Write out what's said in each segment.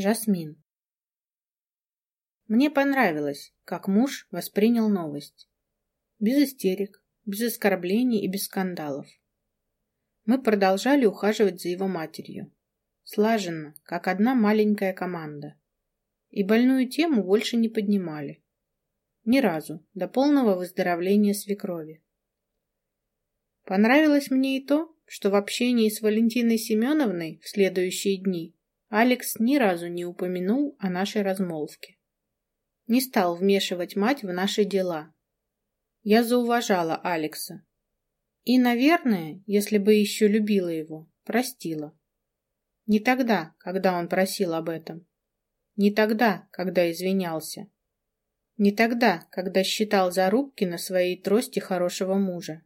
Жасмин. Мне понравилось, как муж воспринял новость. Без истерик, без оскорблений и без скандалов. Мы продолжали ухаживать за его матерью. Слаженно, как одна маленькая команда. И больную тему больше не поднимали. Ни разу, до полного выздоровления свекрови. Понравилось мне и то, что в общении с Валентиной Семеновной в следующие дни Алекс ни разу не упомянул о нашей размолвке. Не стал вмешивать мать в наши дела. Я зауважала Алекса. И, наверное, если бы еще любила его, простила. Не тогда, когда он просил об этом. Не тогда, когда извинялся. Не тогда, когда считал зарубки на своей трости хорошего мужа.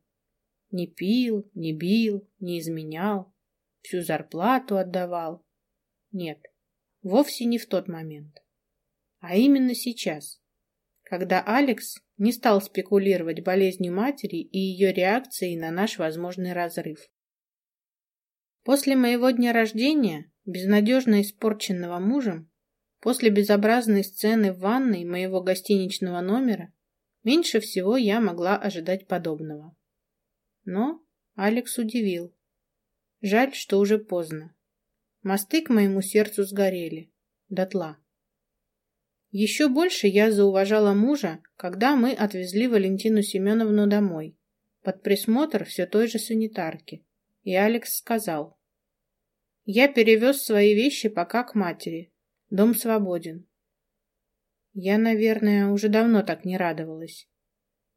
Не пил, не бил, не изменял, всю зарплату отдавал, нет, вовсе не в тот момент. А именно сейчас, когда Алекс не стал спекулировать болезнью матери и ее реакцией на наш возможный разрыв. После моего дня рождения, безнадежно испорченного мужем, после безобразной сцены в ванной моего гостиничного номера, меньше всего я могла ожидать подобного. Но Алекс удивил. Жаль, что уже поздно. Мосты к моему сердцу сгорели. Дотла. Еще больше я зауважала мужа, когда мы отвезли Валентину Семеновну домой, под присмотр все той же санитарки. И Алекс сказал. Я перевез свои вещи пока к матери. Дом свободен. Я, наверное, уже давно так не радовалась.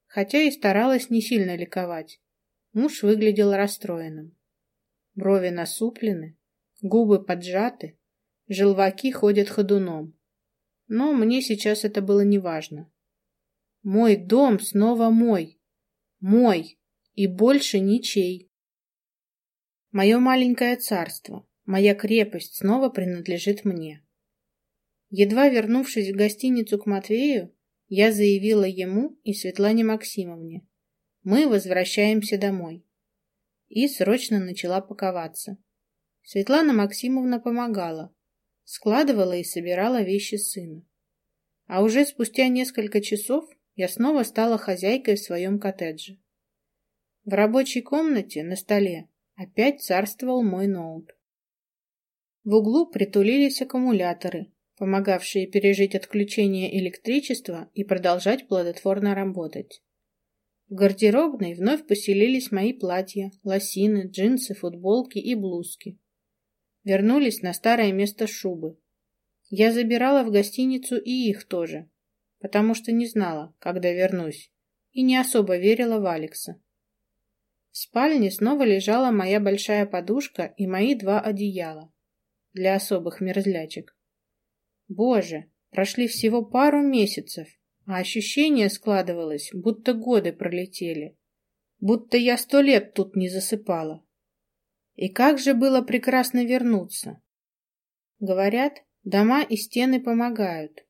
Хотя и старалась не сильно ликовать. Муж выглядел расстроенным. Брови насуплены, Губы поджаты, желваки ходят ходуном. Но мне сейчас это было неважно. Мой дом снова мой. Мой. И больше ничей. Мое маленькое царство, моя крепость снова принадлежит мне. Едва вернувшись в гостиницу к Матвею, я заявила ему и Светлане Максимовне. Мы возвращаемся домой. И срочно начала паковаться. Светлана Максимовна помогала, складывала и собирала вещи сына. А уже спустя несколько часов я снова стала хозяйкой в своем коттедже. В рабочей комнате на столе опять царствовал мой ноут. В углу притулились аккумуляторы, помогавшие пережить отключение электричества и продолжать плодотворно работать. В гардеробной вновь поселились мои платья, лосины, джинсы, футболки и блузки вернулись на старое место шубы. Я забирала в гостиницу и их тоже, потому что не знала, когда вернусь, и не особо верила в Алекса. В спальне снова лежала моя большая подушка и мои два одеяла для особых мерзлячек. Боже, прошли всего пару месяцев, а ощущение складывалось, будто годы пролетели, будто я сто лет тут не засыпала. И как же было прекрасно вернуться. Говорят, дома и стены помогают.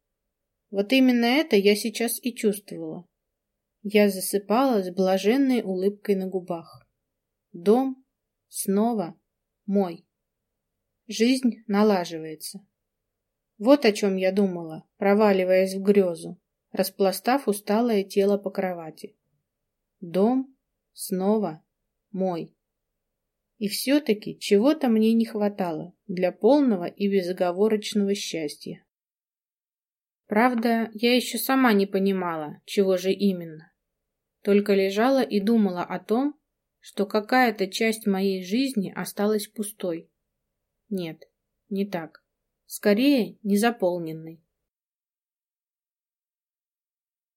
Вот именно это я сейчас и чувствовала. Я засыпала с блаженной улыбкой на губах. Дом снова мой. Жизнь налаживается. Вот о чем я думала, проваливаясь в грезу, распластав усталое тело по кровати. Дом снова мой. И все-таки чего-то мне не хватало для полного и безоговорочного счастья. Правда, я еще сама не понимала, чего же именно. Только лежала и думала о том, что какая-то часть моей жизни осталась пустой. Нет, не так. Скорее, незаполненной.